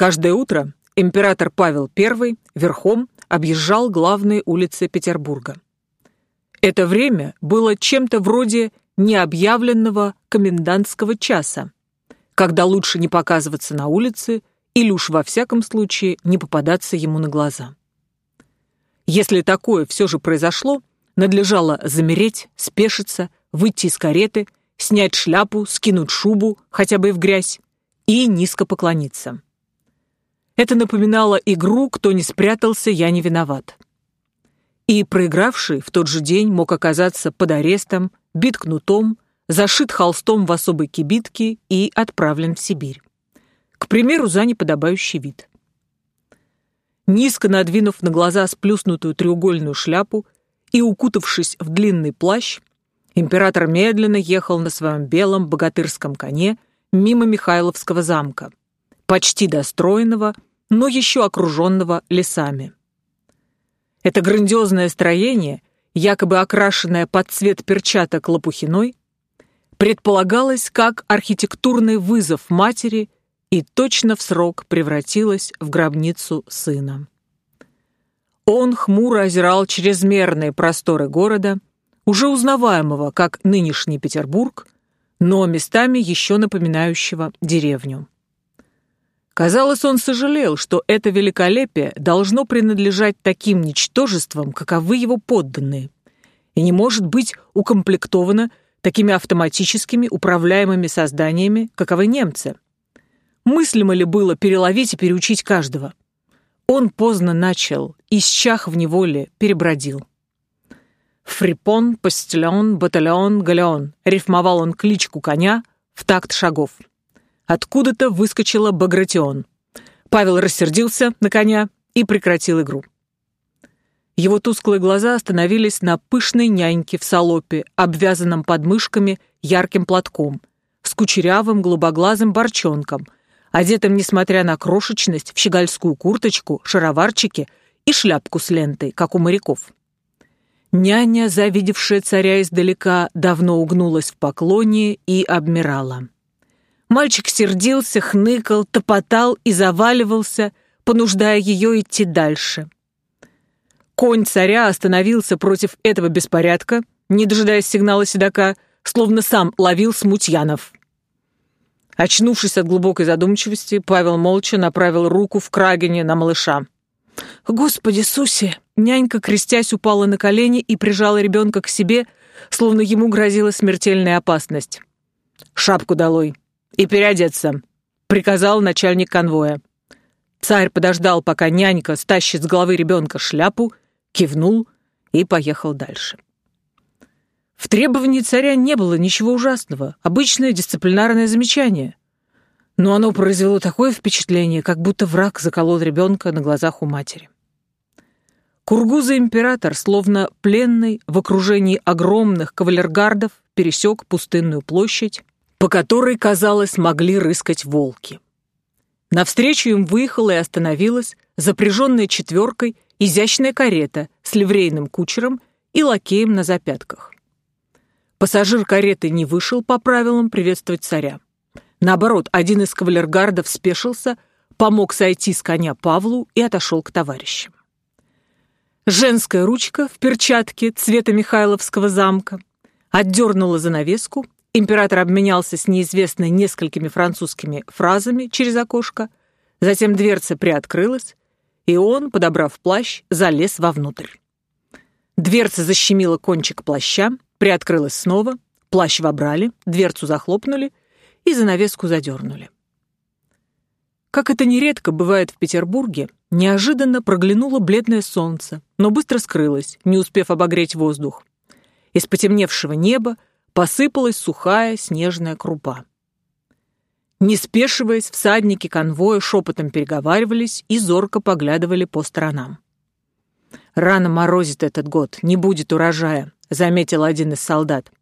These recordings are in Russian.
Каждое утро император Павел I верхом объезжал главные улицы Петербурга. Это время было чем-то вроде необъявленного комендантского часа, когда лучше не показываться на улице или уж во всяком случае не попадаться ему на глаза. Если такое все же произошло, надлежало замереть, спешиться, выйти из кареты, снять шляпу, скинуть шубу, хотя бы в грязь, и низко поклониться. Это напоминало игру «Кто не спрятался, я не виноват». И проигравший в тот же день мог оказаться под арестом, бит кнутом, зашит холстом в особой кибитке и отправлен в Сибирь. К примеру, за неподобающий вид. Низко надвинув на глаза сплюснутую треугольную шляпу и укутавшись в длинный плащ, император медленно ехал на своем белом богатырском коне мимо Михайловского замка, почти достроенного, но еще окруженного лесами. Это грандиозное строение, якобы окрашенное под цвет перчаток лопухиной, предполагалось как архитектурный вызов матери и точно в срок превратилось в гробницу сына. Он хмуро озирал чрезмерные просторы города, уже узнаваемого как нынешний Петербург, но местами еще напоминающего деревню. Казалось, он сожалел, что это великолепие должно принадлежать таким ничтожествам, каковы его подданные, и не может быть укомплектовано такими автоматическими управляемыми созданиями, каковы немцы. Мыслимо ли было переловить и переучить каждого? Он поздно начал, исчах в неволе, перебродил. Фрипон, постелен, батальон, галеон. Рифмовал он кличку коня в такт шагов. Откуда-то выскочила Багратион. Павел рассердился на коня и прекратил игру. Его тусклые глаза остановились на пышной няньке в салопе, обвязанном подмышками ярким платком, с кучерявым голубоглазым борчонком, одетым, несмотря на крошечность, в щегольскую курточку, шароварчики и шляпку с лентой, как у моряков. Няня, завидевшая царя издалека, давно угнулась в поклоне и обмирала. Мальчик сердился, хныкал, топотал и заваливался, понуждая ее идти дальше. Конь царя остановился против этого беспорядка, не дожидаясь сигнала седока, словно сам ловил смутьянов. Очнувшись от глубокой задумчивости, Павел молча направил руку в крагине на малыша. «Господи, Суси!» Нянька, крестясь, упала на колени и прижала ребенка к себе, словно ему грозила смертельная опасность. «Шапку долой!» И переодеться», — приказал начальник конвоя. Царь подождал, пока нянька стащит с головы ребенка шляпу, кивнул и поехал дальше. В требовании царя не было ничего ужасного, обычное дисциплинарное замечание. Но оно произвело такое впечатление, как будто враг заколол ребенка на глазах у матери. Кургуза-император, словно пленный в окружении огромных кавалергардов, пересек пустынную площадь по которой, казалось, могли рыскать волки. Навстречу им выехала и остановилась запряженная четверкой изящная карета с ливрейным кучером и лакеем на запятках. Пассажир кареты не вышел по правилам приветствовать царя. Наоборот, один из кавалергардов спешился, помог сойти с коня Павлу и отошел к товарищам. Женская ручка в перчатке цвета Михайловского замка отдернула занавеску Император обменялся с неизвестной несколькими французскими фразами через окошко, затем дверца приоткрылась, и он, подобрав плащ, залез вовнутрь. Дверца защемила кончик плаща, приоткрылась снова, плащ вобрали, дверцу захлопнули и занавеску задернули. Как это нередко бывает в Петербурге, неожиданно проглянуло бледное солнце, но быстро скрылось, не успев обогреть воздух. Из потемневшего неба посыпалась сухая снежная крупа. Не спешиваясь, всадники конвоя шепотом переговаривались и зорко поглядывали по сторонам. «Рано морозит этот год, не будет урожая», — заметил один из солдат.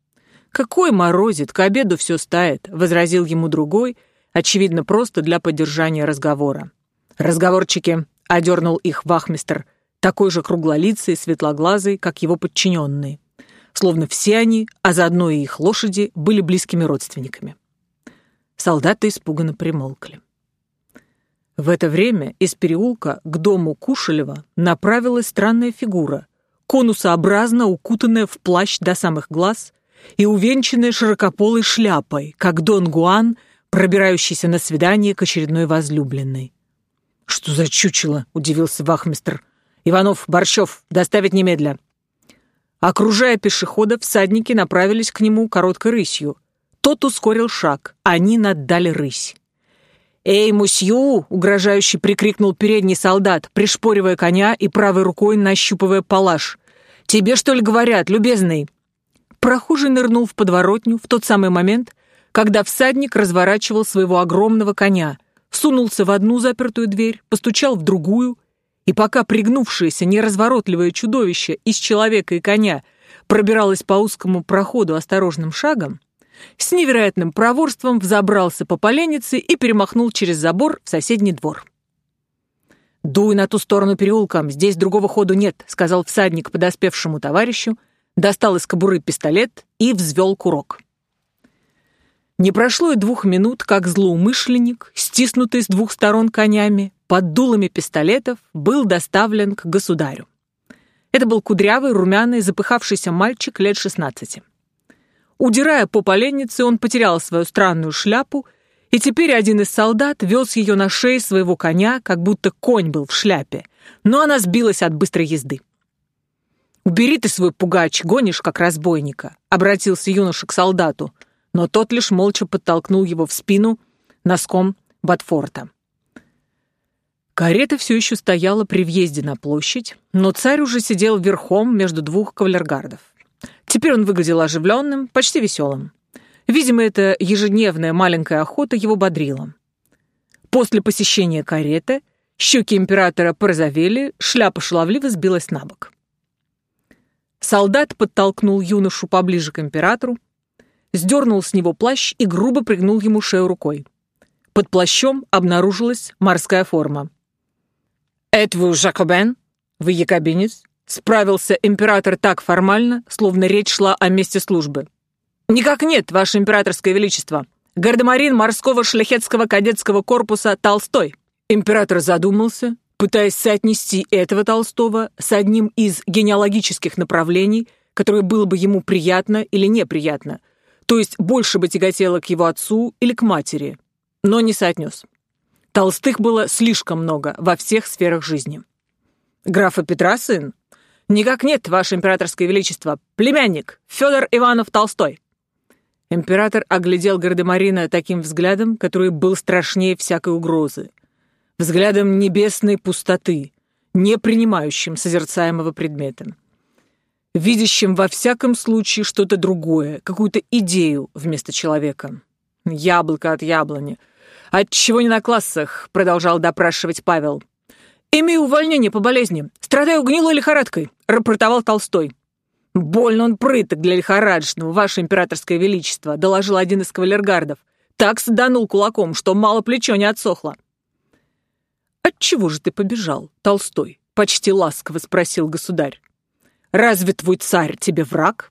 «Какой морозит? К обеду все стает», — возразил ему другой, очевидно, просто для поддержания разговора. «Разговорчики», — одернул их вахмистр, такой же круглолицый светлоглазый, как его подчиненные словно все они, а заодно и их лошади, были близкими родственниками. Солдаты испуганно примолкли. В это время из переулка к дому Кушелева направилась странная фигура, конусообразно укутанная в плащ до самых глаз и увенчанная широкополой шляпой, как Дон Гуан, пробирающийся на свидание к очередной возлюбленной. «Что за чучело?» — удивился вахмистр. «Иванов, Борщев, доставить немедля». Окружая пешехода, всадники направились к нему короткой рысью. Тот ускорил шаг, они наддали рысь. «Эй, мусью!» — угрожающе прикрикнул передний солдат, пришпоривая коня и правой рукой нащупывая палаш. «Тебе, что ли, говорят, любезный?» Прохожий нырнул в подворотню в тот самый момент, когда всадник разворачивал своего огромного коня, сунулся в одну запертую дверь, постучал в другую и пока пригнувшееся неразворотливое чудовище из человека и коня пробиралось по узкому проходу осторожным шагом, с невероятным проворством взобрался по поленнице и перемахнул через забор в соседний двор. «Дуй на ту сторону переулком, здесь другого ходу нет», — сказал всадник подоспевшему товарищу, достал из кобуры пистолет и взвел курок. Не прошло и двух минут, как злоумышленник, стиснутый с двух сторон конями, под дулами пистолетов был доставлен к государю. Это был кудрявый, румяный, запыхавшийся мальчик лет 16. Удирая по поленнице, он потерял свою странную шляпу, и теперь один из солдат вез ее на шее своего коня, как будто конь был в шляпе, но она сбилась от быстрой езды. «Убери ты свой пугач, гонишь, как разбойника», — обратился юноша к солдату, но тот лишь молча подтолкнул его в спину носком Батфорта. Карета все еще стояла при въезде на площадь, но царь уже сидел верхом между двух кавалергардов. Теперь он выглядел оживленным, почти веселым. Видимо, эта ежедневная маленькая охота его бодрила. После посещения кареты щеки императора порозовели, шляпа шаловливо сбилась на бок. Солдат подтолкнул юношу поближе к императору, сдернул с него плащ и грубо пригнул ему шею рукой. Под плащом обнаружилась морская форма. «Это Жакобен? Вы якобинец?» Справился император так формально, словно речь шла о месте службы. «Никак нет, ваше императорское величество. Гардемарин морского шляхетского кадетского корпуса Толстой». Император задумался, пытаясь соотнести этого Толстого с одним из генеалогических направлений, которое было бы ему приятно или неприятно, то есть больше бы тяготело к его отцу или к матери, но не соотнес. Толстых было слишком много во всех сферах жизни. Графа Петра сын? Никак нет, ваше императорское величество. Племянник, Федор Иванов Толстой. Император оглядел Гардемарина таким взглядом, который был страшнее всякой угрозы. Взглядом небесной пустоты, не принимающим созерцаемого предмета. Видящим во всяком случае что-то другое, какую-то идею вместо человека. Яблоко от яблони — «Отчего не на классах?» — продолжал допрашивать Павел. «Имею увольнение по болезни. Страдаю гнилой лихорадкой», — рапортовал Толстой. «Больно он прыток для лихорадочного, ваше императорское величество», — доложил один из кавалергардов. Так сданул кулаком, что мало плечо не отсохло. «Отчего же ты побежал, Толстой?» — почти ласково спросил государь. «Разве твой царь тебе враг?»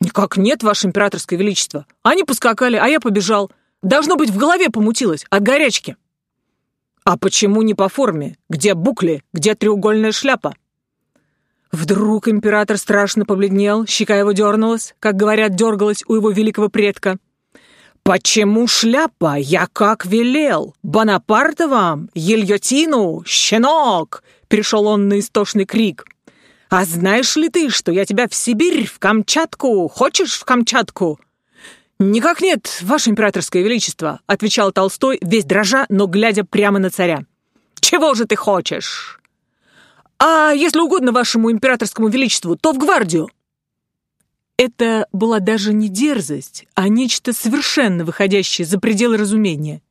«Никак нет, ваше императорское величество. Они поскакали, а я побежал. Должно быть, в голове помутилось от горячки. А почему не по форме? Где букли? Где треугольная шляпа? Вдруг император страшно побледнел, щека его дернулась, как говорят, дергалась у его великого предка. «Почему шляпа? Я как велел! Бонапарта вам! Ельотину! Щенок!» Перешел он на истошный крик. «А знаешь ли ты, что я тебя в Сибирь, в Камчатку? Хочешь в Камчатку? «Никак нет, ваше императорское величество», — отвечал Толстой, весь дрожа, но глядя прямо на царя. «Чего же ты хочешь?» «А если угодно вашему императорскому величеству, то в гвардию». Это была даже не дерзость, а нечто совершенно выходящее за пределы разумения.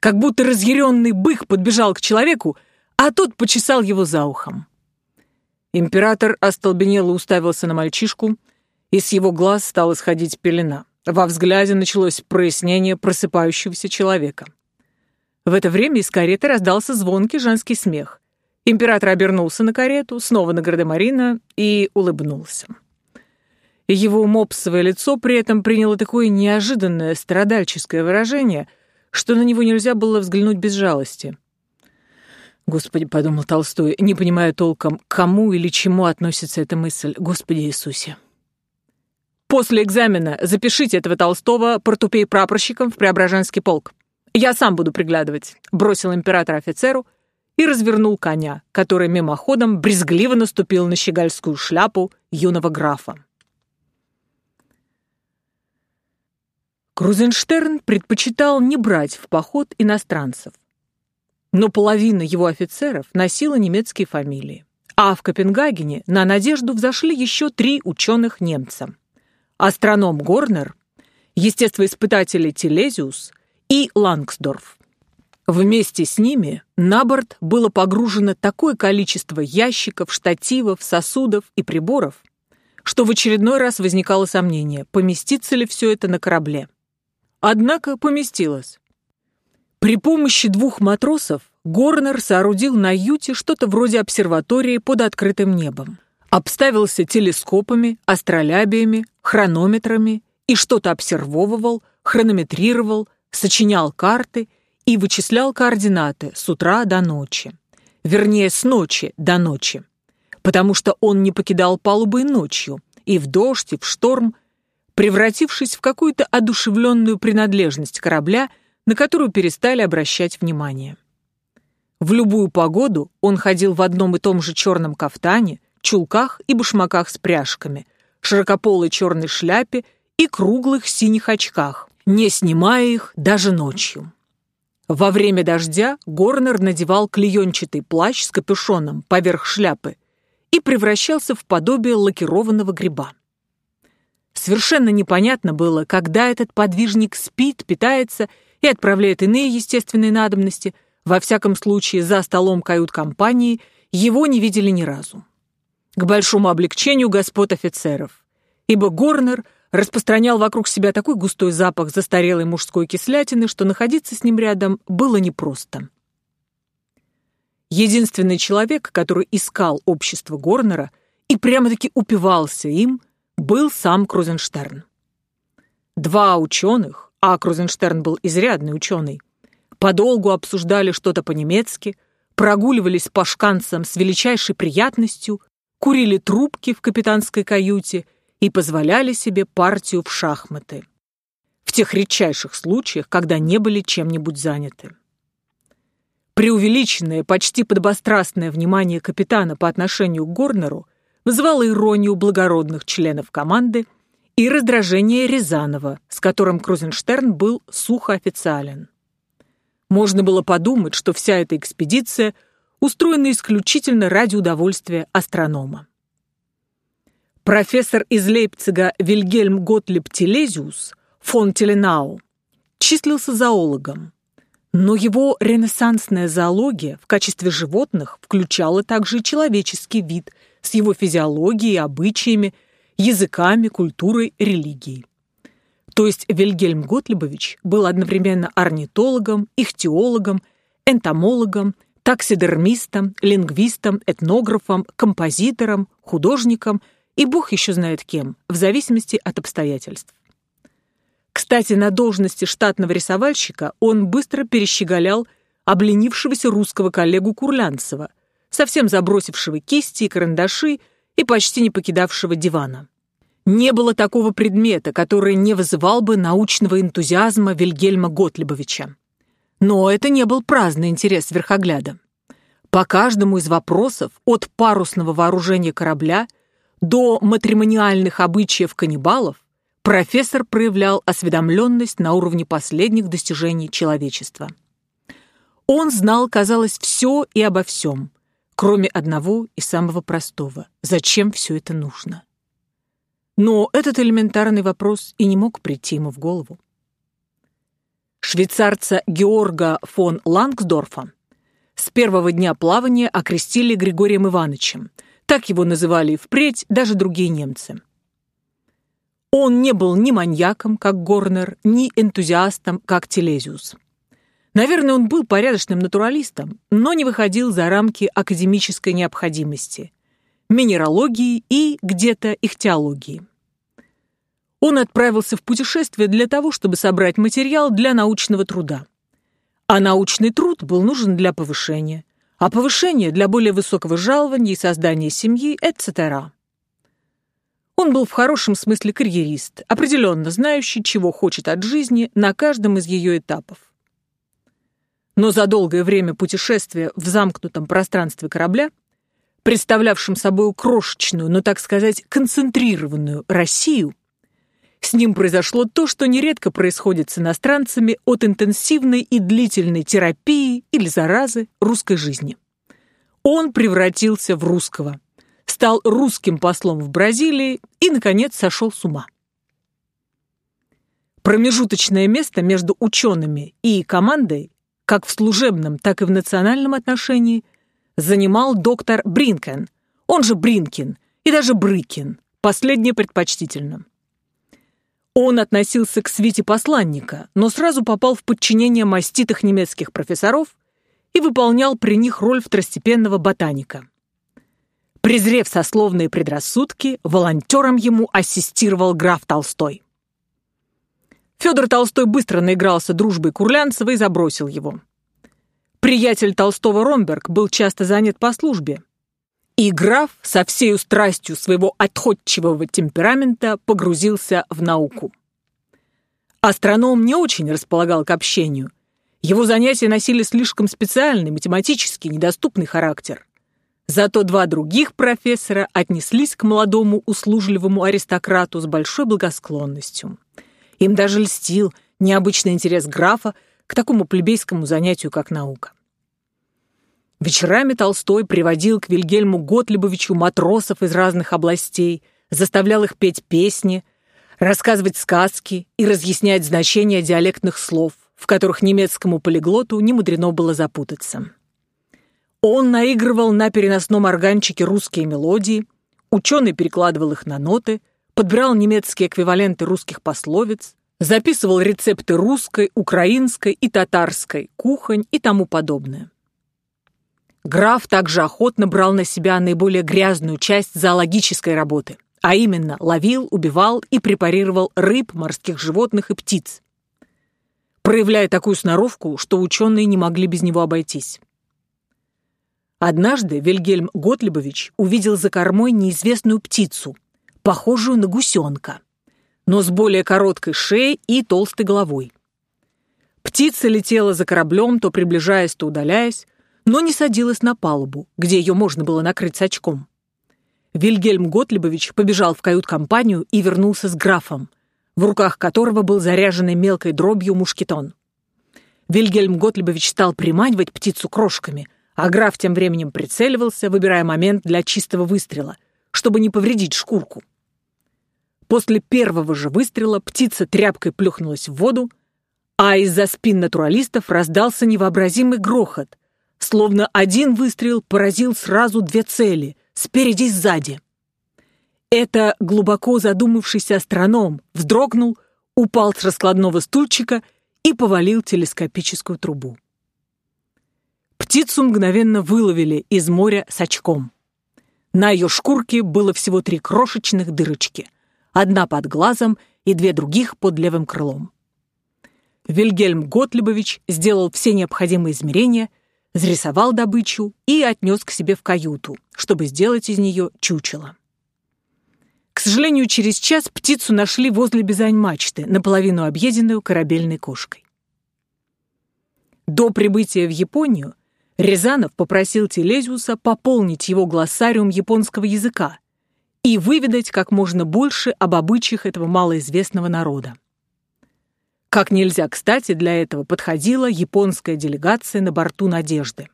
Как будто разъяренный бык подбежал к человеку, а тот почесал его за ухом. Император остолбенело уставился на мальчишку, и с его глаз стала сходить пелена. Во взгляде началось прояснение просыпающегося человека. В это время из кареты раздался звонкий женский смех. Император обернулся на карету, снова на Гардемарина и улыбнулся. Его мопсовое лицо при этом приняло такое неожиданное страдальческое выражение, что на него нельзя было взглянуть без жалости. Господи, подумал Толстой, не понимая толком, кому или чему относится эта мысль. Господи Иисусе. После экзамена запишите этого Толстого портупей прапорщиком в Преображенский полк. Я сам буду приглядывать, бросил император офицеру и развернул коня, который мимоходом брезгливо наступил на щегольскую шляпу юного графа. Крузенштерн предпочитал не брать в поход иностранцев, но половина его офицеров носила немецкие фамилии. А в Копенгагене на надежду взошли еще три ученых немца. Астроном Горнер, естествоиспытатели Телезиус и Лангсдорф. Вместе с ними на борт было погружено такое количество ящиков, штативов, сосудов и приборов, что в очередной раз возникало сомнение, поместится ли все это на корабле. Однако поместилось. При помощи двух матросов Горнер соорудил на юте что-то вроде обсерватории под открытым небом. Обставился телескопами, астролябиями, хронометрами и что-то обсервовывал, хронометрировал, сочинял карты и вычислял координаты с утра до ночи. Вернее, с ночи до ночи. Потому что он не покидал палубы ночью, и в дождь, и в шторм, превратившись в какую-то одушевленную принадлежность корабля – на которую перестали обращать внимание. В любую погоду он ходил в одном и том же черном кафтане, чулках и башмаках с пряжками, широкополой черной шляпе и круглых синих очках, не снимая их даже ночью. Во время дождя Горнер надевал клеенчатый плащ с капюшоном поверх шляпы и превращался в подобие лакированного гриба. Совершенно непонятно было, когда этот подвижник спит, питается и отправляет иные естественные надобности, во всяком случае за столом кают-компании, его не видели ни разу. К большому облегчению господ офицеров, ибо Горнер распространял вокруг себя такой густой запах застарелой мужской кислятины, что находиться с ним рядом было непросто. Единственный человек, который искал общество Горнера и прямо-таки упивался им, был сам Крузенштерн. Два ученых, а Крузенштерн был изрядный ученый, подолгу обсуждали что-то по-немецки, прогуливались по шканцам с величайшей приятностью, курили трубки в капитанской каюте и позволяли себе партию в шахматы. В тех редчайших случаях, когда не были чем-нибудь заняты. Преувеличенное, почти подобострастное внимание капитана по отношению к Горнеру вызывало иронию благородных членов команды и раздражение Рязанова, с которым Крузенштерн был сухо официален. Можно было подумать, что вся эта экспедиция устроена исключительно ради удовольствия астронома. Профессор из Лейпцига Вильгельм Готлиб Телезиус фон Теленау числился зоологом, но его ренессансная зоология в качестве животных включала также и человеческий вид с его физиологией, обычаями языками, культурой, религией. То есть Вильгельм Готлибович был одновременно орнитологом, ихтиологом, энтомологом, таксидермистом, лингвистом, этнографом, композитором, художником и бог еще знает кем, в зависимости от обстоятельств. Кстати, на должности штатного рисовальщика он быстро перещеголял обленившегося русского коллегу Курлянцева, совсем забросившего кисти и карандаши и почти не покидавшего дивана. Не было такого предмета, который не вызывал бы научного энтузиазма Вильгельма Готлибовича. Но это не был праздный интерес верхогляда. По каждому из вопросов, от парусного вооружения корабля до матримониальных обычаев каннибалов, профессор проявлял осведомленность на уровне последних достижений человечества. Он знал, казалось, все и обо всем, кроме одного и самого простого – зачем все это нужно? Но этот элементарный вопрос и не мог прийти ему в голову. Швейцарца Георга фон Лангсдорфа с первого дня плавания окрестили Григорием Ивановичем. Так его называли и впредь даже другие немцы. Он не был ни маньяком, как Горнер, ни энтузиастом, как Телезиус. Наверное, он был порядочным натуралистом, но не выходил за рамки академической необходимости, минералогии и где-то ихтиологии. Он отправился в путешествие для того, чтобы собрать материал для научного труда. А научный труд был нужен для повышения, а повышение для более высокого жалования и создания семьи, etc. Он был в хорошем смысле карьерист, определенно знающий, чего хочет от жизни на каждом из ее этапов. Но за долгое время путешествия в замкнутом пространстве корабля, представлявшем собой крошечную, но, так сказать, концентрированную Россию, с ним произошло то, что нередко происходит с иностранцами от интенсивной и длительной терапии или заразы русской жизни. Он превратился в русского, стал русским послом в Бразилии и, наконец, сошел с ума. Промежуточное место между учеными и командой, как в служебном, так и в национальном отношении, занимал доктор Бринкен, он же Бринкин, и даже Брыкин, последнее предпочтительно. Он относился к свите посланника, но сразу попал в подчинение маститых немецких профессоров и выполнял при них роль второстепенного ботаника. Презрев сословные предрассудки, волонтером ему ассистировал граф Толстой. Федор Толстой быстро наигрался дружбой Курлянцева и забросил его. Приятель Толстого Ромберг был часто занят по службе, и граф со всей страстью своего отходчивого темперамента погрузился в науку. Астроном не очень располагал к общению. Его занятия носили слишком специальный, математический, недоступный характер. Зато два других профессора отнеслись к молодому услужливому аристократу с большой благосклонностью. Им даже льстил необычный интерес графа к такому плебейскому занятию, как наука. Вечерами Толстой приводил к Вильгельму Готлибовичу матросов из разных областей, заставлял их петь песни, рассказывать сказки и разъяснять значение диалектных слов, в которых немецкому полиглоту не мудрено было запутаться. Он наигрывал на переносном органчике русские мелодии, ученый перекладывал их на ноты, подбирал немецкие эквиваленты русских пословиц, записывал рецепты русской, украинской и татарской, кухонь и тому подобное. Граф также охотно брал на себя наиболее грязную часть зоологической работы, а именно ловил, убивал и препарировал рыб, морских животных и птиц, проявляя такую сноровку, что ученые не могли без него обойтись. Однажды Вильгельм Готлибович увидел за кормой неизвестную птицу, похожую на гусенка, но с более короткой шеей и толстой головой. Птица летела за кораблем, то приближаясь, то удаляясь, но не садилась на палубу, где ее можно было накрыть с очком. Вильгельм Готлибович побежал в кают-компанию и вернулся с графом, в руках которого был заряженный мелкой дробью мушкетон. Вильгельм Готлибович стал приманивать птицу крошками, а граф тем временем прицеливался, выбирая момент для чистого выстрела, чтобы не повредить шкурку. После первого же выстрела птица тряпкой плюхнулась в воду, а из-за спин натуралистов раздался невообразимый грохот, словно один выстрел поразил сразу две цели, спереди и сзади. Это глубоко задумавшийся астроном вздрогнул, упал с раскладного стульчика и повалил телескопическую трубу. Птицу мгновенно выловили из моря с очком. На ее шкурке было всего три крошечных дырочки, одна под глазом и две других под левым крылом. Вильгельм Готлибович сделал все необходимые измерения – зарисовал добычу и отнес к себе в каюту, чтобы сделать из нее чучело. К сожалению, через час птицу нашли возле Бизань-мачты, наполовину объеденную корабельной кошкой. До прибытия в Японию Рязанов попросил Телезиуса пополнить его глоссариум японского языка и выведать как можно больше об обычаях этого малоизвестного народа. Как нельзя кстати для этого подходила японская делегация на борту «Надежды».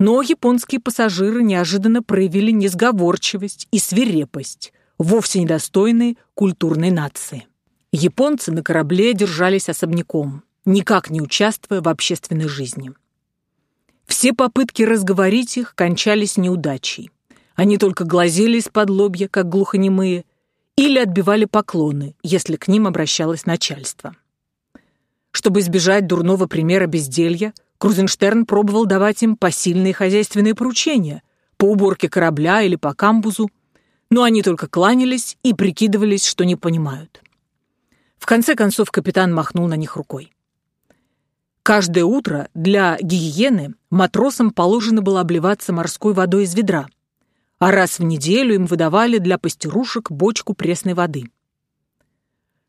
Но японские пассажиры неожиданно проявили несговорчивость и свирепость, вовсе недостойные культурной нации. Японцы на корабле держались особняком, никак не участвуя в общественной жизни. Все попытки разговорить их кончались неудачей. Они только глазели из-под лобья, как глухонемые, или отбивали поклоны, если к ним обращалось начальство. Чтобы избежать дурного примера безделья, Крузенштерн пробовал давать им посильные хозяйственные поручения по уборке корабля или по камбузу, но они только кланялись и прикидывались, что не понимают. В конце концов капитан махнул на них рукой. Каждое утро для гигиены матросам положено было обливаться морской водой из ведра, а раз в неделю им выдавали для пастерушек бочку пресной воды.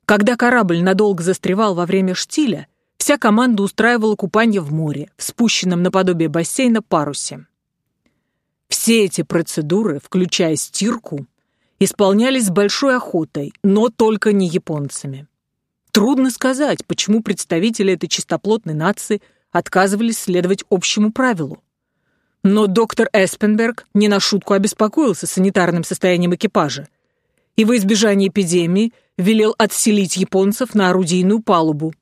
Когда корабль надолго застревал во время штиля, вся команда устраивала купание в море, в спущенном наподобие бассейна парусе. Все эти процедуры, включая стирку, исполнялись с большой охотой, но только не японцами. Трудно сказать, почему представители этой чистоплотной нации отказывались следовать общему правилу. Но доктор Эспенберг не на шутку обеспокоился санитарным состоянием экипажа и во избежание эпидемии велел отселить японцев на орудийную палубу,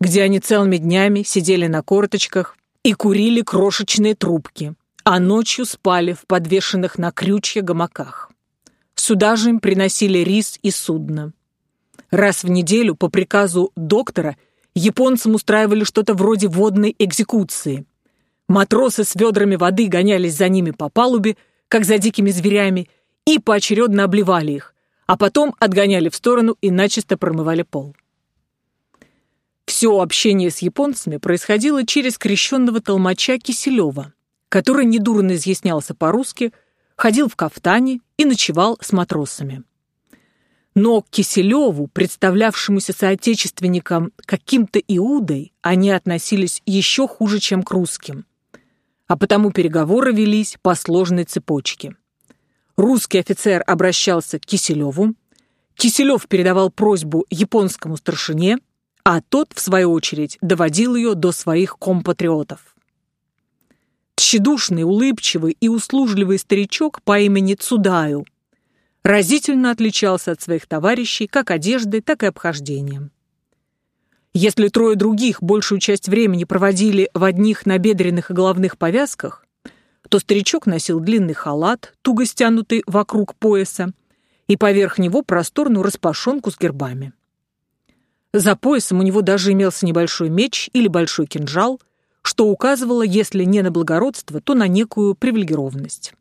где они целыми днями сидели на корточках и курили крошечные трубки, а ночью спали в подвешенных на крючья гамаках. Сюда же им приносили рис и судно. Раз в неделю по приказу доктора японцам устраивали что-то вроде водной экзекуции. Матросы с ведрами воды гонялись за ними по палубе, как за дикими зверями, и поочередно обливали их, а потом отгоняли в сторону и начисто промывали пол. Все общение с японцами происходило через крещенного толмача Киселева, который недурно изъяснялся по-русски, ходил в кафтане и ночевал с матросами. Но Киселеву, представлявшемуся соотечественникам каким-то Иудой, они относились еще хуже, чем к русским. А потому переговоры велись по сложной цепочке. Русский офицер обращался к Киселеву, Киселев передавал просьбу японскому старшине, а тот, в свою очередь, доводил ее до своих компатриотов. Тщедушный, улыбчивый и услужливый старичок по имени Цудаю – разительно отличался от своих товарищей как одеждой, так и обхождением. Если трое других большую часть времени проводили в одних набедренных и головных повязках, то старичок носил длинный халат, туго стянутый вокруг пояса, и поверх него просторную распашонку с гербами. За поясом у него даже имелся небольшой меч или большой кинжал, что указывало, если не на благородство, то на некую привилегированность.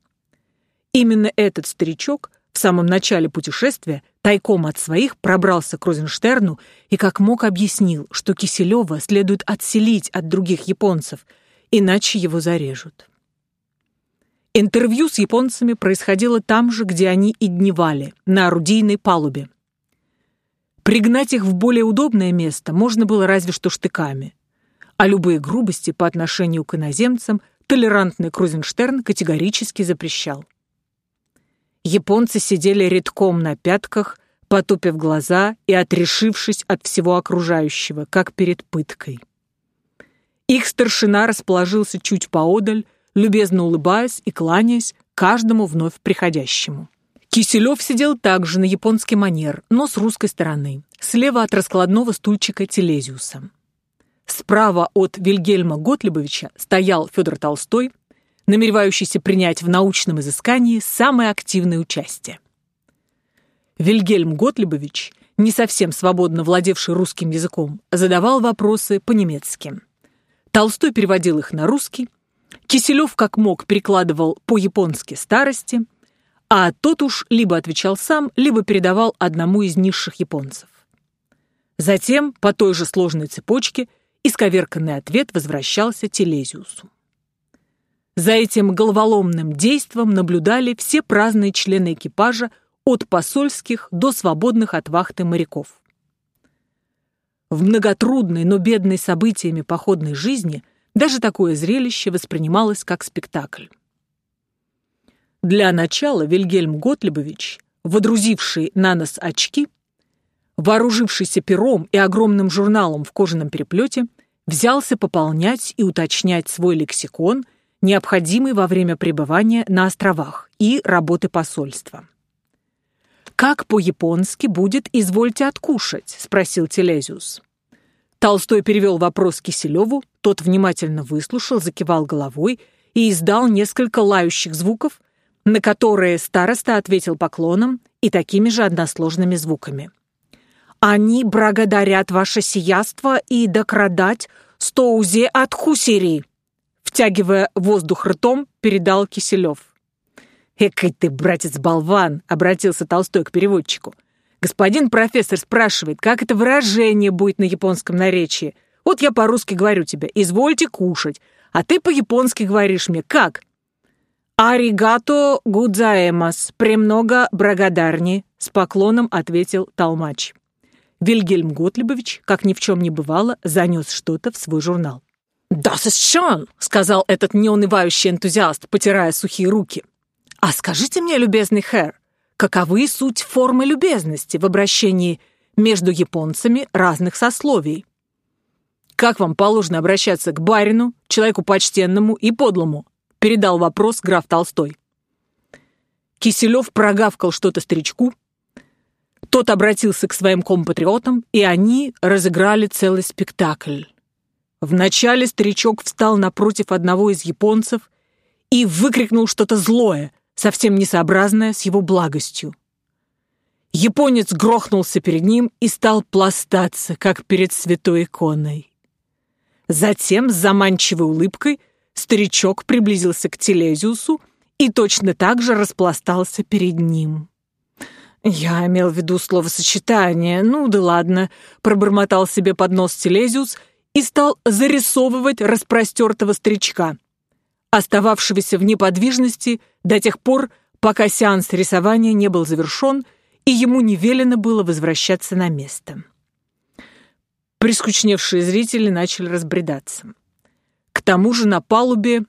Именно этот старичок в самом начале путешествия тайком от своих пробрался к Розенштерну и как мог объяснил, что Киселева следует отселить от других японцев, иначе его зарежут. Интервью с японцами происходило там же, где они и дневали, на орудийной палубе. Пригнать их в более удобное место можно было разве что штыками, а любые грубости по отношению к иноземцам толерантный Крузенштерн категорически запрещал. Японцы сидели редком на пятках, потупив глаза и отрешившись от всего окружающего, как перед пыткой. Их старшина расположился чуть поодаль, любезно улыбаясь и кланяясь каждому вновь приходящему. Киселев сидел также на японский манер, но с русской стороны, слева от раскладного стульчика Телезиуса. Справа от Вильгельма Готлибовича стоял Федор Толстой, намеревающийся принять в научном изыскании самое активное участие. Вильгельм Готлибович, не совсем свободно владевший русским языком, задавал вопросы по-немецки. Толстой переводил их на русский, Киселев как мог перекладывал по-японски старости, а тот уж либо отвечал сам, либо передавал одному из низших японцев. Затем, по той же сложной цепочке, исковерканный ответ возвращался Телезиусу. За этим головоломным действом наблюдали все праздные члены экипажа от посольских до свободных от вахты моряков. В многотрудной, но бедной событиями походной жизни даже такое зрелище воспринималось как спектакль. Для начала Вильгельм Готлибович, водрузивший на нос очки, вооружившийся пером и огромным журналом в кожаном переплете, взялся пополнять и уточнять свой лексикон – необходимый во время пребывания на островах и работы посольства. «Как по-японски будет «извольте откушать»?» — спросил Телезиус. Толстой перевел вопрос Киселеву, тот внимательно выслушал, закивал головой и издал несколько лающих звуков, на которые староста ответил поклоном и такими же односложными звуками. «Они благодарят ваше сияство и докрадать стоузе от хусери!» втягивая воздух ртом, передал Киселев. «Экой ты, братец-болван!» — обратился Толстой к переводчику. «Господин профессор спрашивает, как это выражение будет на японском наречии. Вот я по-русски говорю тебе, извольте кушать, а ты по-японски говоришь мне, как? «Аригато гудзаэмас, премного благодарни», — с поклоном ответил толмач. Вильгельм Готлибович, как ни в чем не бывало, занес что-то в свой журнал. «Das ist schön», — сказал этот неунывающий энтузиаст, потирая сухие руки. «А скажите мне, любезный хэр, каковы суть формы любезности в обращении между японцами разных сословий?» «Как вам положено обращаться к барину, человеку почтенному и подлому?» передал вопрос граф Толстой. Киселев прогавкал что-то старичку. Тот обратился к своим компатриотам, и они разыграли целый спектакль. Вначале старичок встал напротив одного из японцев и выкрикнул что-то злое, совсем несообразное с его благостью. Японец грохнулся перед ним и стал пластаться, как перед святой иконой. Затем с заманчивой улыбкой – Старичок приблизился к Телезиусу и точно так же распластался перед ним. «Я имел в виду словосочетание. Ну да ладно», — пробормотал себе под нос Телезиус и стал зарисовывать распростертого старичка, остававшегося в неподвижности до тех пор, пока сеанс рисования не был завершен, и ему не велено было возвращаться на место. Прискучневшие зрители начали разбредаться. К тому же на палубе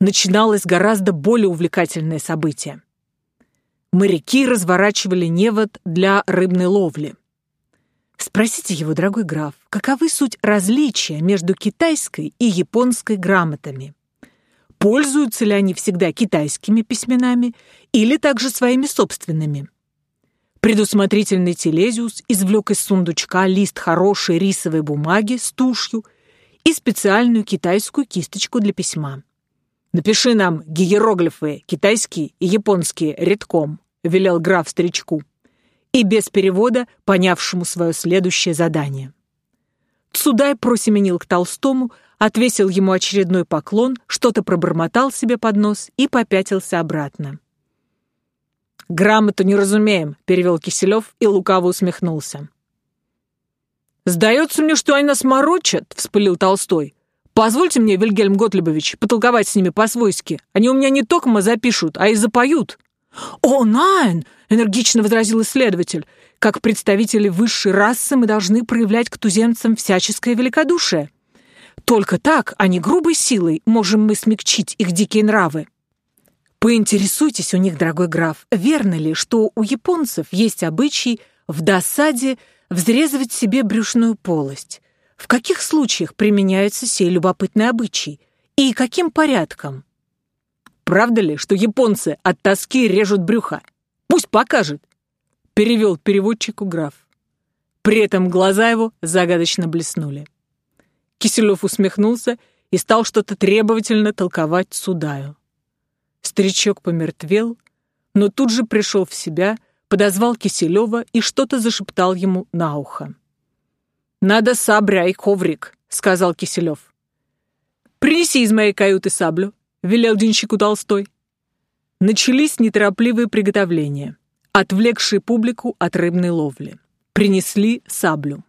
начиналось гораздо более увлекательное событие. Моряки разворачивали невод для рыбной ловли. Спросите его, дорогой граф, каковы суть различия между китайской и японской грамотами? Пользуются ли они всегда китайскими письменами или также своими собственными? Предусмотрительный Телезиус извлек из сундучка лист хорошей рисовой бумаги с тушью и специальную китайскую кисточку для письма. «Напиши нам гиероглифы, китайские и японские, редком», — велел граф старичку, и без перевода понявшему свое следующее задание. Цудай просеменил к Толстому, отвесил ему очередной поклон, что-то пробормотал себе под нос и попятился обратно. «Грамоту не разумеем», — перевел Киселев и лукаво усмехнулся. «Сдается мне, что они нас морочат», — вспылил Толстой. «Позвольте мне, Вильгельм Готлибович, потолковать с ними по-свойски. Они у меня не только запишут, а и запоют». «О, найн!» — энергично возразил исследователь. «Как представители высшей расы мы должны проявлять к туземцам всяческое великодушие. Только так, а не грубой силой, можем мы смягчить их дикие нравы». Поинтересуйтесь у них, дорогой граф, верно ли, что у японцев есть обычай в досаде взрезывать себе брюшную полость. В каких случаях применяется сей любопытный обычай? И каким порядком? Правда ли, что японцы от тоски режут брюха? Пусть покажет, перевел переводчику граф. При этом глаза его загадочно блеснули. Киселев усмехнулся и стал что-то требовательно толковать Судаю. Старичок помертвел, но тут же пришел в себя подозвал Киселева и что-то зашептал ему на ухо. «Надо сабря и коврик», — сказал Киселев. «Принеси из моей каюты саблю», — велел денщику Толстой. Начались неторопливые приготовления, отвлекшие публику от рыбной ловли. Принесли саблю.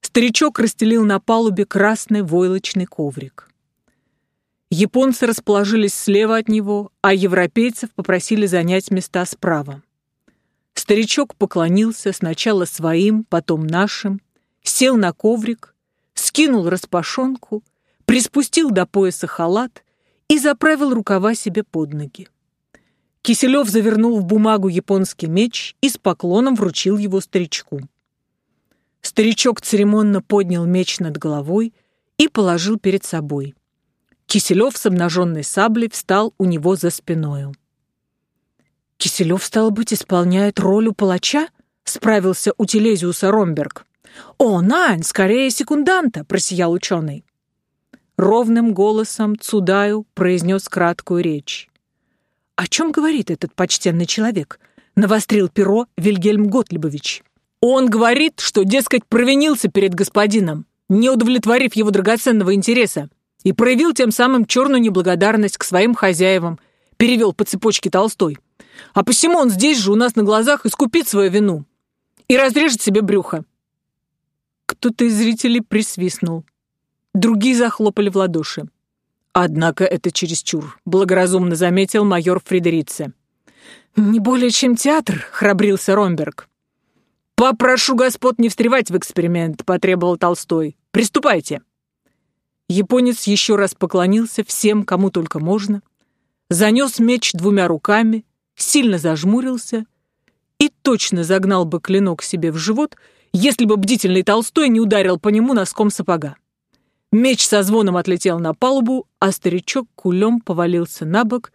Старичок расстелил на палубе красный войлочный коврик. Японцы расположились слева от него, а европейцев попросили занять места справа. Старичок поклонился сначала своим, потом нашим, сел на коврик, скинул распашонку, приспустил до пояса халат и заправил рукава себе под ноги. Киселев завернул в бумагу японский меч и с поклоном вручил его старичку. Старичок церемонно поднял меч над головой и положил перед собой. Киселев с обнаженной саблей встал у него за спиною. «Киселев, стало быть, исполняет роль у палача?» — справился у Телезиуса Ромберг. «О, Найн, скорее секунданта!» — просиял ученый. Ровным голосом Цудаю произнес краткую речь. «О чем говорит этот почтенный человек?» — навострил перо Вильгельм Готлибович. «Он говорит, что, дескать, провинился перед господином, не удовлетворив его драгоценного интереса, и проявил тем самым черную неблагодарность к своим хозяевам», — перевел по цепочке Толстой. А посему он здесь же у нас на глазах искупит свою вину и разрежет себе брюхо. Кто-то из зрителей присвистнул. Другие захлопали в ладоши. Однако это чересчур, благоразумно заметил майор Фредерице. «Не более чем театр», — храбрился Ромберг. «Попрошу господ не встревать в эксперимент», — потребовал Толстой. «Приступайте». Японец еще раз поклонился всем, кому только можно, занес меч двумя руками, сильно зажмурился и точно загнал бы клинок себе в живот, если бы бдительный Толстой не ударил по нему носком сапога. Меч со звоном отлетел на палубу, а старичок кулем повалился на бок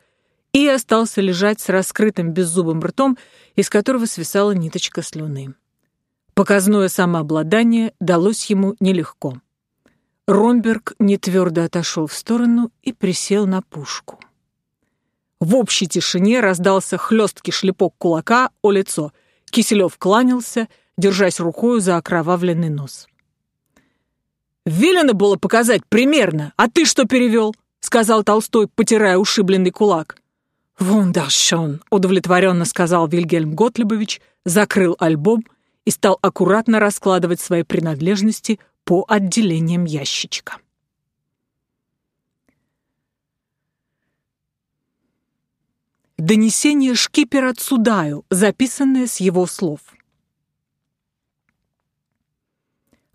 и остался лежать с раскрытым беззубым ртом, из которого свисала ниточка слюны. Показное самообладание далось ему нелегко. Ромберг нетвердо отошел в сторону и присел на пушку. В общей тишине раздался хлесткий шлепок кулака о лицо. Киселев кланялся, держась рукою за окровавленный нос. «Велено было показать примерно, а ты что перевел?» — сказал Толстой, потирая ушибленный кулак. «Вундершон», — удовлетворенно сказал Вильгельм Готлебович, закрыл альбом и стал аккуратно раскладывать свои принадлежности по отделениям ящичка. Донесение шкипера Цудаю, записанное с его слов.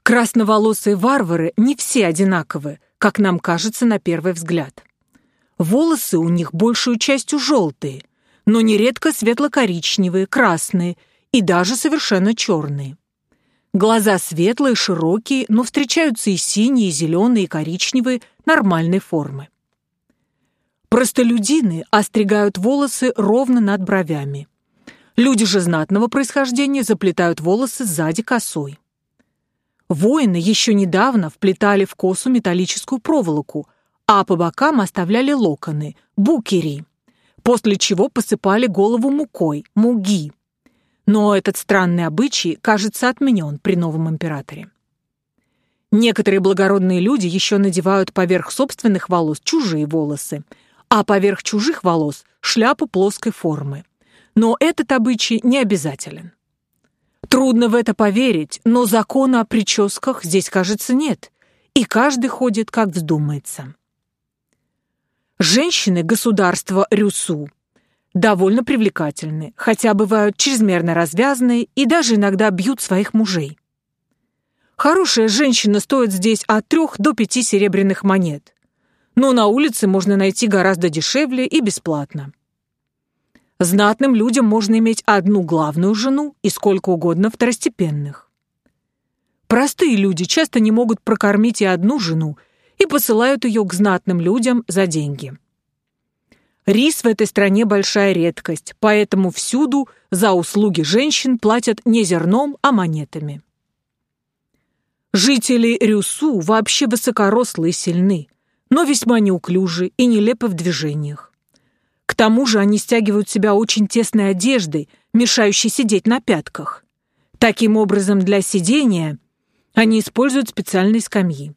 Красноволосые варвары не все одинаковы, как нам кажется на первый взгляд. Волосы у них большую частью желтые, но нередко светло-коричневые, красные и даже совершенно черные. Глаза светлые, широкие, но встречаются и синие, и зеленые, и коричневые, нормальной формы. Простолюдины остригают волосы ровно над бровями. Люди же знатного происхождения заплетают волосы сзади косой. Воины еще недавно вплетали в косу металлическую проволоку – а по бокам оставляли локоны, букери, после чего посыпали голову мукой, муги. Но этот странный обычай, кажется, отменен при новом императоре. Некоторые благородные люди еще надевают поверх собственных волос чужие волосы, а поверх чужих волос – шляпу плоской формы. Но этот обычай не обязателен. Трудно в это поверить, но закона о прическах здесь, кажется, нет, и каждый ходит, как вздумается. Женщины государства Рюсу довольно привлекательны, хотя бывают чрезмерно развязаны и даже иногда бьют своих мужей. Хорошая женщина стоит здесь от трех до пяти серебряных монет, но на улице можно найти гораздо дешевле и бесплатно. Знатным людям можно иметь одну главную жену и сколько угодно второстепенных. Простые люди часто не могут прокормить и одну жену, и посылают ее к знатным людям за деньги. Рис в этой стране большая редкость, поэтому всюду за услуги женщин платят не зерном, а монетами. Жители Рюсу вообще высокорослые и сильны, но весьма неуклюжи и нелепы в движениях. К тому же они стягивают себя очень тесной одеждой, мешающей сидеть на пятках. Таким образом, для сидения они используют специальные скамьи.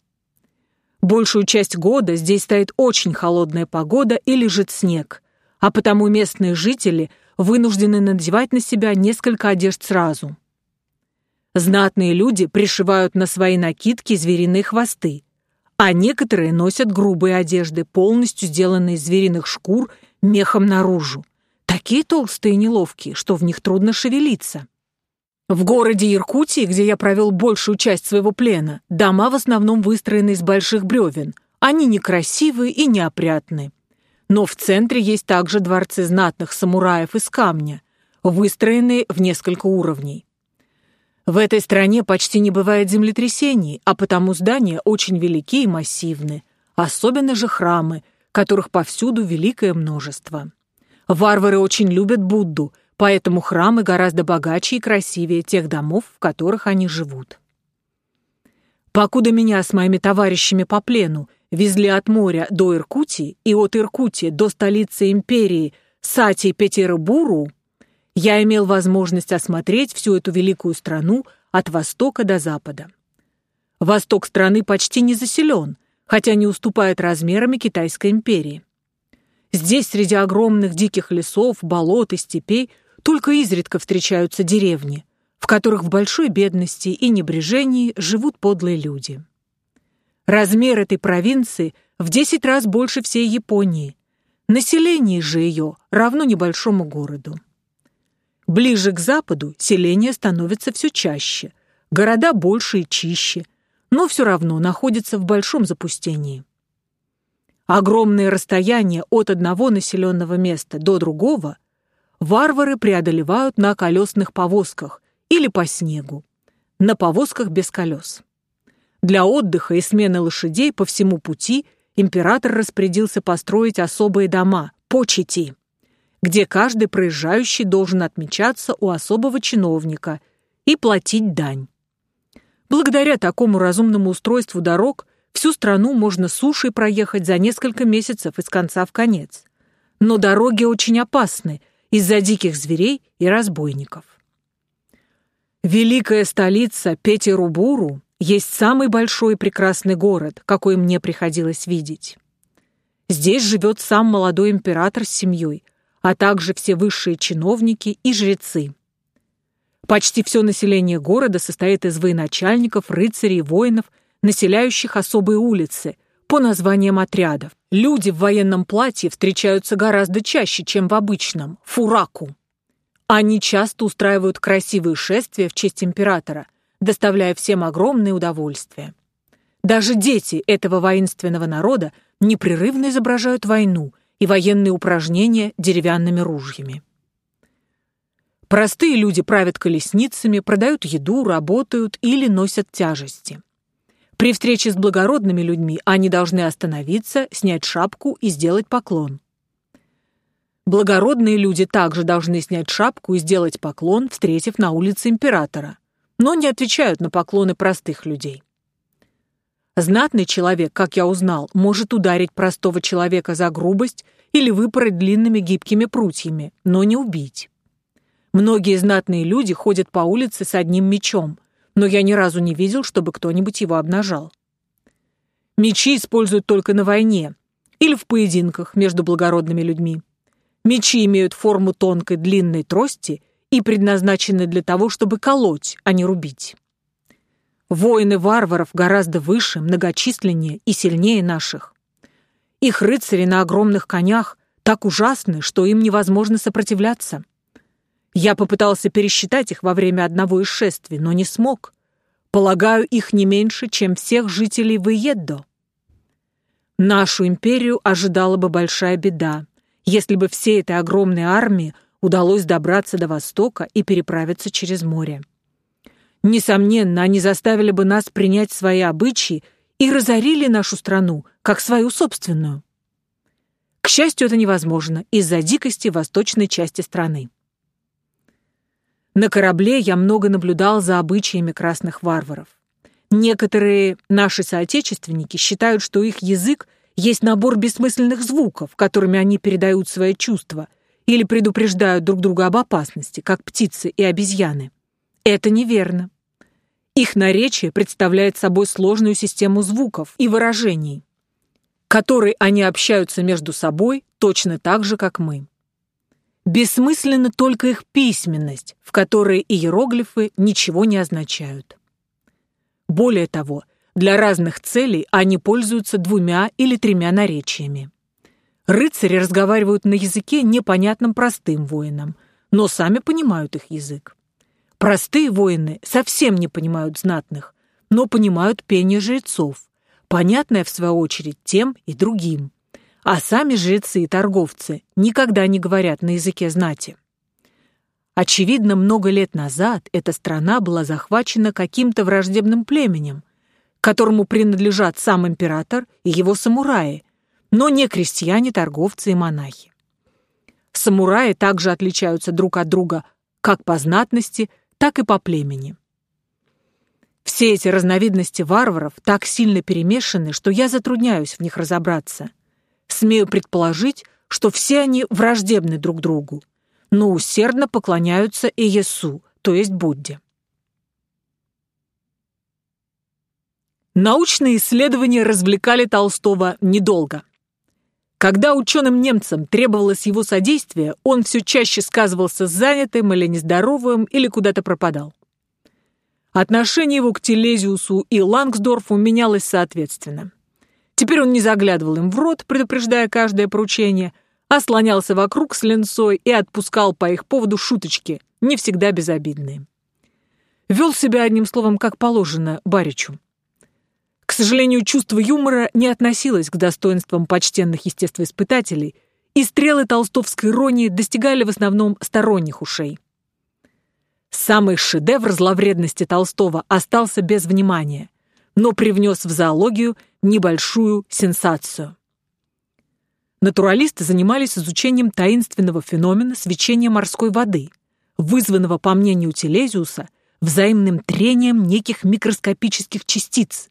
Большую часть года здесь стоит очень холодная погода и лежит снег, а потому местные жители вынуждены надевать на себя несколько одежд сразу. Знатные люди пришивают на свои накидки звериные хвосты, а некоторые носят грубые одежды, полностью сделанные из звериных шкур, мехом наружу. Такие толстые и неловкие, что в них трудно шевелиться. В городе Иркутии, где я провел большую часть своего плена, дома в основном выстроены из больших бревен. Они некрасивые и неопрятны. Но в центре есть также дворцы знатных самураев из камня, выстроенные в несколько уровней. В этой стране почти не бывает землетрясений, а потому здания очень велики и массивны, особенно же храмы, которых повсюду великое множество. Варвары очень любят Будду – поэтому храмы гораздо богаче и красивее тех домов, в которых они живут. Покуда меня с моими товарищами по плену везли от моря до Иркутии и от Иркутии до столицы империи Сати-Петербуру, я имел возможность осмотреть всю эту великую страну от востока до запада. Восток страны почти не заселен, хотя не уступает размерами Китайской империи. Здесь, среди огромных диких лесов, болот и степей, только изредка встречаются деревни, в которых в большой бедности и небрежении живут подлые люди. Размер этой провинции в 10 раз больше всей Японии. Население же ее равно небольшому городу. Ближе к западу селение становится все чаще, города больше и чище, но все равно находятся в большом запустении. Огромные расстояния от одного населенного места до другого варвары преодолевают на колесных повозках или по снегу, на повозках без колес. Для отдыха и смены лошадей по всему пути император распорядился построить особые дома, почети, где каждый проезжающий должен отмечаться у особого чиновника и платить дань. Благодаря такому разумному устройству дорог всю страну можно сушей проехать за несколько месяцев из конца в конец. Но дороги очень опасны из-за диких зверей и разбойников. Великая столица Петербуру есть самый большой и прекрасный город, какой мне приходилось видеть. Здесь живет сам молодой император с семьей, а также все высшие чиновники и жрецы. Почти все население города состоит из военачальников, рыцарей воинов, населяющих особые улицы по названиям отрядов. Люди в военном платье встречаются гораздо чаще, чем в обычном – фураку. Они часто устраивают красивые шествия в честь императора, доставляя всем огромное удовольствие. Даже дети этого воинственного народа непрерывно изображают войну и военные упражнения деревянными ружьями. Простые люди правят колесницами, продают еду, работают или носят тяжести. При встрече с благородными людьми они должны остановиться, снять шапку и сделать поклон. Благородные люди также должны снять шапку и сделать поклон, встретив на улице императора но не отвечают на поклоны простых людей. Знатный человек, как я узнал, может ударить простого человека за грубость или выпороть длинными гибкими прутьями, но не убить. Многие знатные люди ходят по улице с одним мечом, но я ни разу не видел, чтобы кто-нибудь его обнажал. Мечи используют только на войне или в поединках между благородными людьми. Мечи имеют форму тонкой длинной трости и предназначены для того, чтобы колоть, а не рубить. Воины варваров гораздо выше, многочисленнее и сильнее наших. Их рыцари на огромных конях так ужасны, что им невозможно сопротивляться. Я попытался пересчитать их во время одного из шествий, но не смог. Полагаю, их не меньше, чем всех жителей Виеддо. Нашу империю ожидала бы большая беда, если бы всей этой огромной армии удалось добраться до Востока и переправиться через море. Несомненно, они заставили бы нас принять свои обычаи и разорили нашу страну, как свою собственную. К счастью, это невозможно из-за дикости восточной части страны. На корабле я много наблюдал за обычаями красных варваров. Некоторые наши соотечественники считают, что их язык есть набор бессмысленных звуков, которыми они передают свои чувства – или предупреждают друг друга об опасности, как птицы и обезьяны. Это неверно. Их наречие представляет собой сложную систему звуков и выражений, которой они общаются между собой точно так же, как мы. Бессмысленна только их письменность, в которой иероглифы ничего не означают. Более того, для разных целей они пользуются двумя или тремя наречиями. Рыцари разговаривают на языке, непонятном простым воинам, но сами понимают их язык. Простые воины совсем не понимают знатных, но понимают пение жрецов, понятное, в свою очередь, тем и другим. А сами жрецы и торговцы никогда не говорят на языке знати. Очевидно, много лет назад эта страна была захвачена каким-то враждебным племенем, которому принадлежат сам император и его самураи – но не крестьяне, торговцы и монахи. Самураи также отличаются друг от друга как по знатности, так и по племени. Все эти разновидности варваров так сильно перемешаны, что я затрудняюсь в них разобраться. Смею предположить, что все они враждебны друг другу, но усердно поклоняются Иесу, то есть Будде. Научные исследования развлекали Толстого недолго. Когда ученым-немцам требовалось его содействие, он все чаще сказывался занятым или нездоровым, или куда-то пропадал. Отношение его к Телезиусу и Лангсдорфу менялось соответственно. Теперь он не заглядывал им в рот, предупреждая каждое поручение, а слонялся вокруг с линцой и отпускал по их поводу шуточки, не всегда безобидные. Вел себя, одним словом, как положено, Баричу. К сожалению, чувство юмора не относилось к достоинствам почтенных естествоиспытателей, и стрелы толстовской иронии достигали в основном сторонних ушей. Самый шедевр зловредности Толстого остался без внимания, но привнес в зоологию небольшую сенсацию. Натуралисты занимались изучением таинственного феномена свечения морской воды, вызванного, по мнению Телезиуса, взаимным трением неких микроскопических частиц,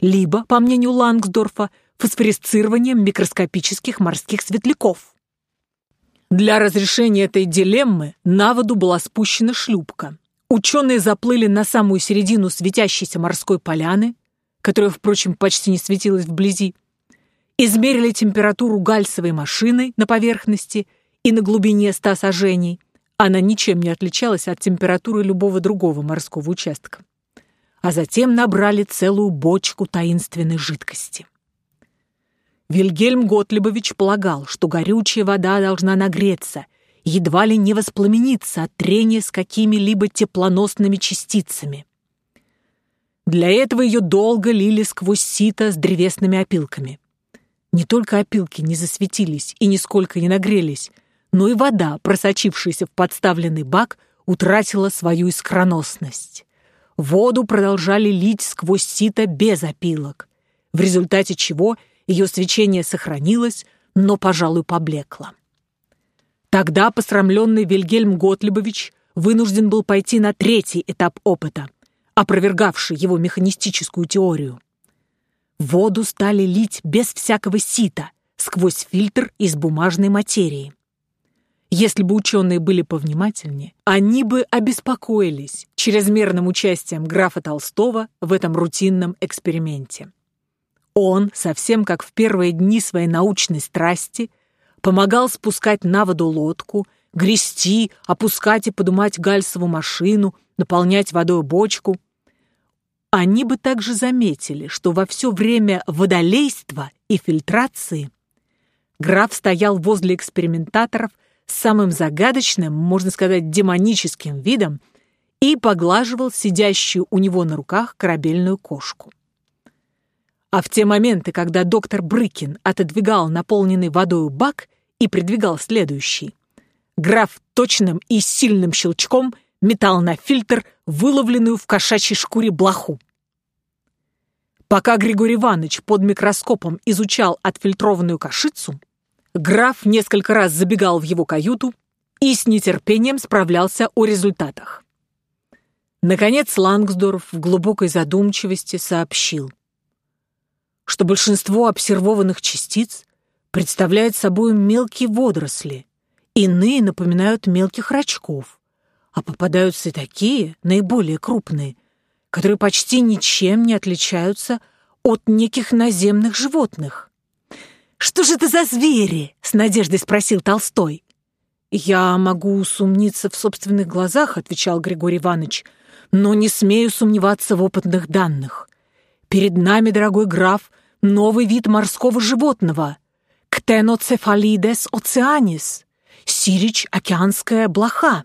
либо, по мнению Лангсдорфа, фосфорисцированием микроскопических морских светляков. Для разрешения этой дилеммы на воду была спущена шлюпка. Ученые заплыли на самую середину светящейся морской поляны, которая, впрочем, почти не светилась вблизи, измерили температуру гальсовой машины на поверхности и на глубине 100 сажений. Она ничем не отличалась от температуры любого другого морского участка. А затем набрали целую бочку таинственной жидкости. Вильгельм Готлибович полагал, что горючая вода должна нагреться, едва ли не воспламениться от трения с какими-либо теплоносными частицами. Для этого ее долго лили сквозь сито с древесными опилками. Не только опилки не засветились и нисколько не нагрелись, но и вода, просочившаяся в подставленный бак, утратила свою искроносность. Воду продолжали лить сквозь сито без опилок, в результате чего ее свечение сохранилось, но, пожалуй, поблекло. Тогда посрамленный Вильгельм Готлибович вынужден был пойти на третий этап опыта, опровергавший его механистическую теорию. Воду стали лить без всякого сита, сквозь фильтр из бумажной материи. Если бы ученые были повнимательнее, они бы обеспокоились чрезмерным участием графа Толстого в этом рутинном эксперименте. Он, совсем как в первые дни своей научной страсти, помогал спускать на воду лодку, грести, опускать и подумать гальсову машину, наполнять водой бочку — они бы также заметили, что во все время водолейства и фильтрации граф стоял возле экспериментаторов с самым загадочным, можно сказать, демоническим видом и поглаживал сидящую у него на руках корабельную кошку. А в те моменты, когда доктор Брыкин отодвигал наполненный водой бак и придвигал следующий, граф точным и сильным щелчком метал на фильтр выловленную в кошачьей шкуре блоху. Пока Григорий Иванович под микроскопом изучал отфильтрованную кашицу, граф несколько раз забегал в его каюту и с нетерпением справлялся о результатах. Наконец Лангсдорф в глубокой задумчивости сообщил, что большинство обсервованных частиц представляет собой мелкие водоросли, иные напоминают мелких рачков, а попадаются и такие, наиболее крупные, которые почти ничем не отличаются от неких наземных животных. «Что же это за звери?» — с надеждой спросил Толстой. «Я могу усомниться в собственных глазах», — отвечал Григорий Иванович, «но не смею сомневаться в опытных данных. Перед нами, дорогой граф, новый вид морского животного — ктеноцефалидес оцианис, сирич океанская блоха.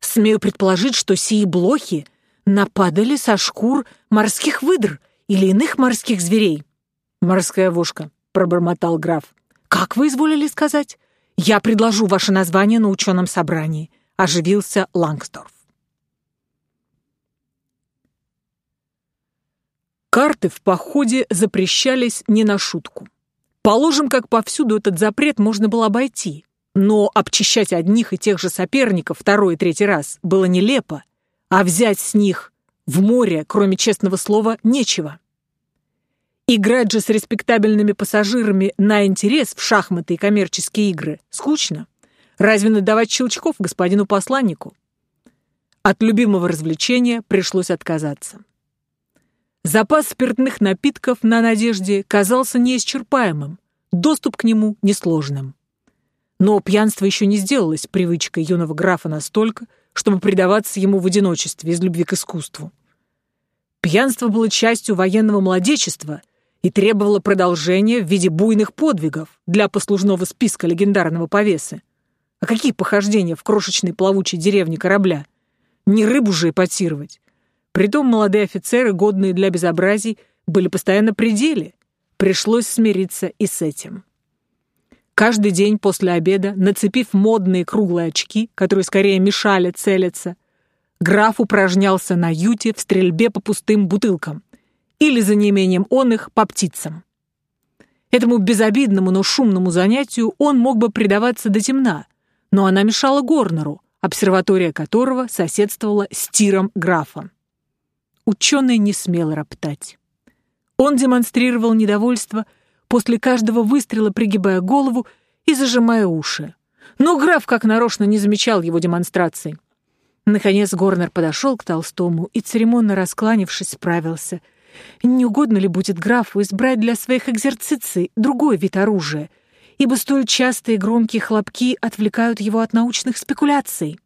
Смею предположить, что сии блохи — нападали со шкур морских выдр или иных морских зверей. «Морская вошка», — пробормотал граф. «Как вы изволили сказать? Я предложу ваше название на ученом собрании», — оживился Лангсторф. Карты в походе запрещались не на шутку. Положим, как повсюду этот запрет можно было обойти, но обчищать одних и тех же соперников второй и третий раз было нелепо, а взять с них в море, кроме честного слова, нечего. Играть же с респектабельными пассажирами на интерес в шахматы и коммерческие игры скучно. Разве надавать щелчков господину посланнику? От любимого развлечения пришлось отказаться. Запас спиртных напитков на «Надежде» казался неисчерпаемым, доступ к нему несложным. Но пьянство еще не сделалось привычкой юного графа настолько, чтобы предаваться ему в одиночестве из любви к искусству. Пьянство было частью военного молодечества и требовало продолжения в виде буйных подвигов для послужного списка легендарного повесы. А какие похождения в крошечной плавучей деревне корабля? Не рыбу же эпатировать. Притом молодые офицеры, годные для безобразий, были постоянно при деле. Пришлось смириться и с этим. Каждый день после обеда, нацепив модные круглые очки, которые скорее мешали целиться, граф упражнялся на юте в стрельбе по пустым бутылкам или, за неимением он их, по птицам. Этому безобидному, но шумному занятию он мог бы предаваться до темна, но она мешала Горнеру, обсерватория которого соседствовала с тиром графа. Ученый не смел роптать. Он демонстрировал недовольство после каждого выстрела, пригибая голову и зажимая уши. Но граф как нарочно не замечал его демонстраций. Наконец Горнер подошел к Толстому и, церемонно раскланившись, справился. Не угодно ли будет графу избрать для своих экзерциций другой вид оружия — ибо столь частые громкие хлопки отвлекают его от научных спекуляций.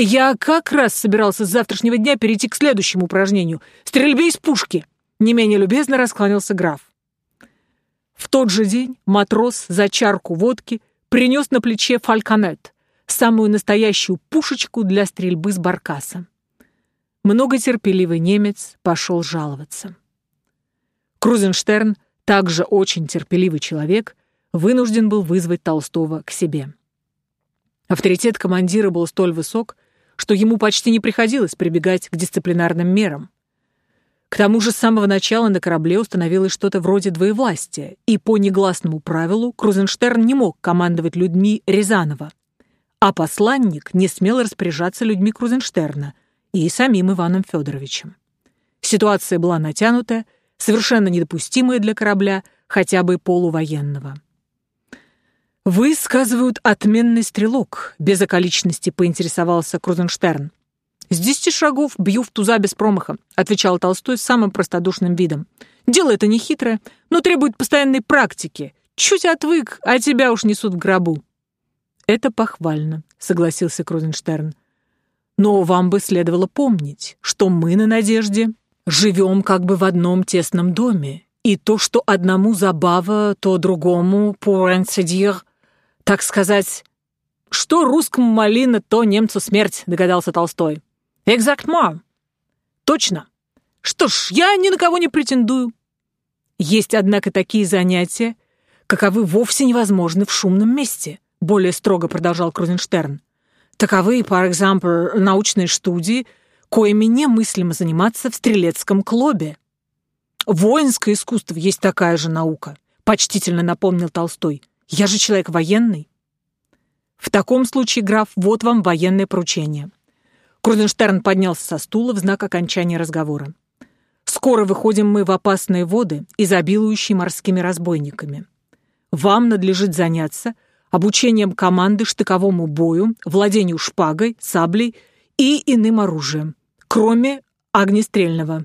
«Я как раз собирался с завтрашнего дня перейти к следующему упражнению — стрельбе из пушки», — не менее любезно раскланялся граф. В тот же день матрос за чарку водки принес на плече фальконет, самую настоящую пушечку для стрельбы с баркаса. Многотерпеливый немец пошел жаловаться. Крузенштерн, также очень терпеливый человек, вынужден был вызвать Толстого к себе. Авторитет командира был столь высок, что ему почти не приходилось прибегать к дисциплинарным мерам. К тому же с самого начала на корабле установилось что-то вроде двоевластия, и по негласному правилу Крузенштерн не мог командовать людьми Рязанова, а посланник не смел распоряжаться людьми Крузенштерна и самим Иваном Федоровичем. Ситуация была натянутая, совершенно недопустимая для корабля, хотя бы полувоенного. «Вы, сказывают, отменный стрелок», — без околичности поинтересовался Крузенштерн. «С десяти шагов бью в туза без промаха», — отвечал Толстой с самым простодушным видом. «Дело это не хитрое, но требует постоянной практики. Чуть отвык, а тебя уж несут в гробу». «Это похвально», — согласился Крузенштерн. «Но вам бы следовало помнить, что мы на «Надежде» живем как бы в одном тесном доме, и то, что одному забава, то другому, pour ainsi dire, так сказать, что русскому малина, то немцу смерть, догадался Толстой. Экзактмо. Точно. Что ж, я ни на кого не претендую. Есть, однако, такие занятия, каковы вовсе невозможны в шумном месте, более строго продолжал Крузенштерн. Таковы, par exemple, научные студии, коими немыслимо заниматься в стрелецком клубе. Воинское искусство есть такая же наука, почтительно напомнил Толстой. Я же человек военный. В таком случае, граф, вот вам военное поручение. Крузенштерн поднялся со стула в знак окончания разговора. Скоро выходим мы в опасные воды, изобилующие морскими разбойниками. Вам надлежит заняться обучением команды штыковому бою, владению шпагой, саблей и иным оружием, кроме огнестрельного.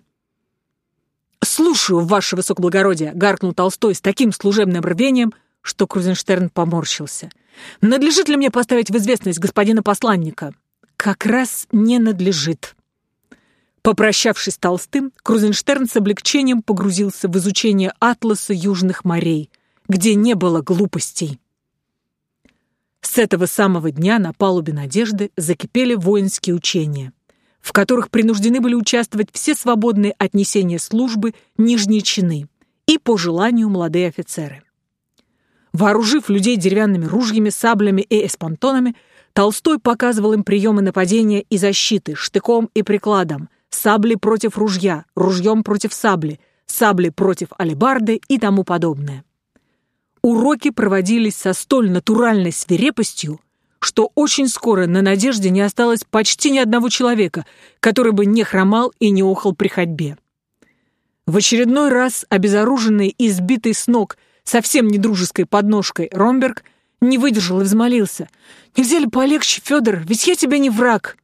«Слушаю, ваше высокоблагородие!» — гаркнул Толстой с таким служебным рвением, что Крузенштерн поморщился. «Надлежит ли мне поставить в известность господина посланника?» «Как раз не надлежит». Попрощавшись Толстым, Крузенштерн с облегчением погрузился в изучение атласа южных морей, где не было глупостей. С этого самого дня на палубе «Надежды» закипели воинские учения, в которых принуждены были участвовать все свободные отнесения службы нижние чины и, по желанию, молодые офицеры. Вооружив людей деревянными ружьями, саблями и эспантонами, Толстой показывал им приемы нападения и защиты штыком и прикладом, сабли против ружья, ружьем против сабли, сабли против алебарды и тому подобное. Уроки проводились со столь натуральной свирепостью, что очень скоро на надежде не осталось почти ни одного человека, который бы не хромал и не охал при ходьбе. В очередной раз обезоруженный и сбитый с ног – совсем не дружеской подножкой, Ромберг не выдержал и взмолился. «Нельзя ли полегче, Федор? Ведь я тебе не враг».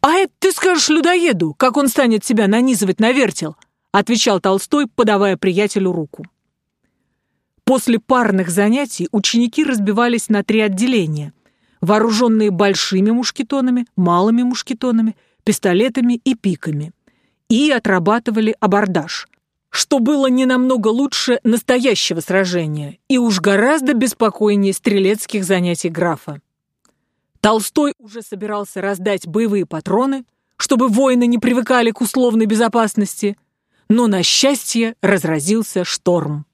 «А это ты скажешь людоеду, как он станет тебя нанизывать на вертел», отвечал Толстой, подавая приятелю руку. После парных занятий ученики разбивались на три отделения. вооруженные большими мушкетонами, малыми мушкетонами, пистолетами и пиками, и отрабатывали абордаж, что было не намного лучше настоящего сражения и уж гораздо беспокойнее стрелецких занятий графа. Толстой уже собирался раздать боевые патроны, чтобы воины не привыкали к условной безопасности, но, на счастье, разразился шторм.